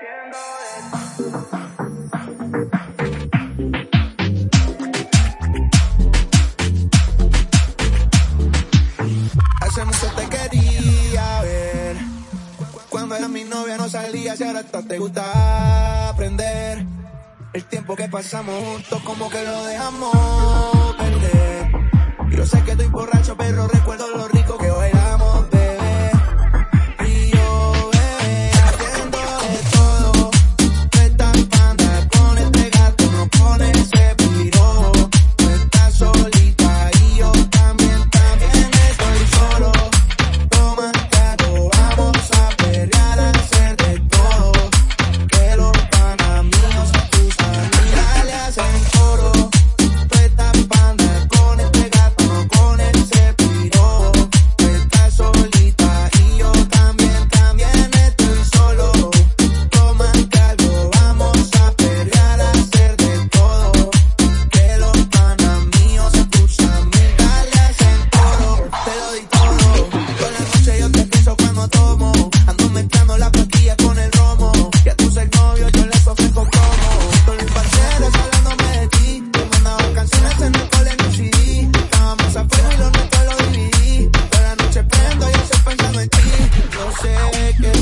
Hace mucho te quería ver. Cuando era mi novia no salía, y ahora hasta te gusta aprender. El tiempo que pasamos juntos como que lo dejamos perder. Yo sé que estoy borracho, pero recuerdo sé que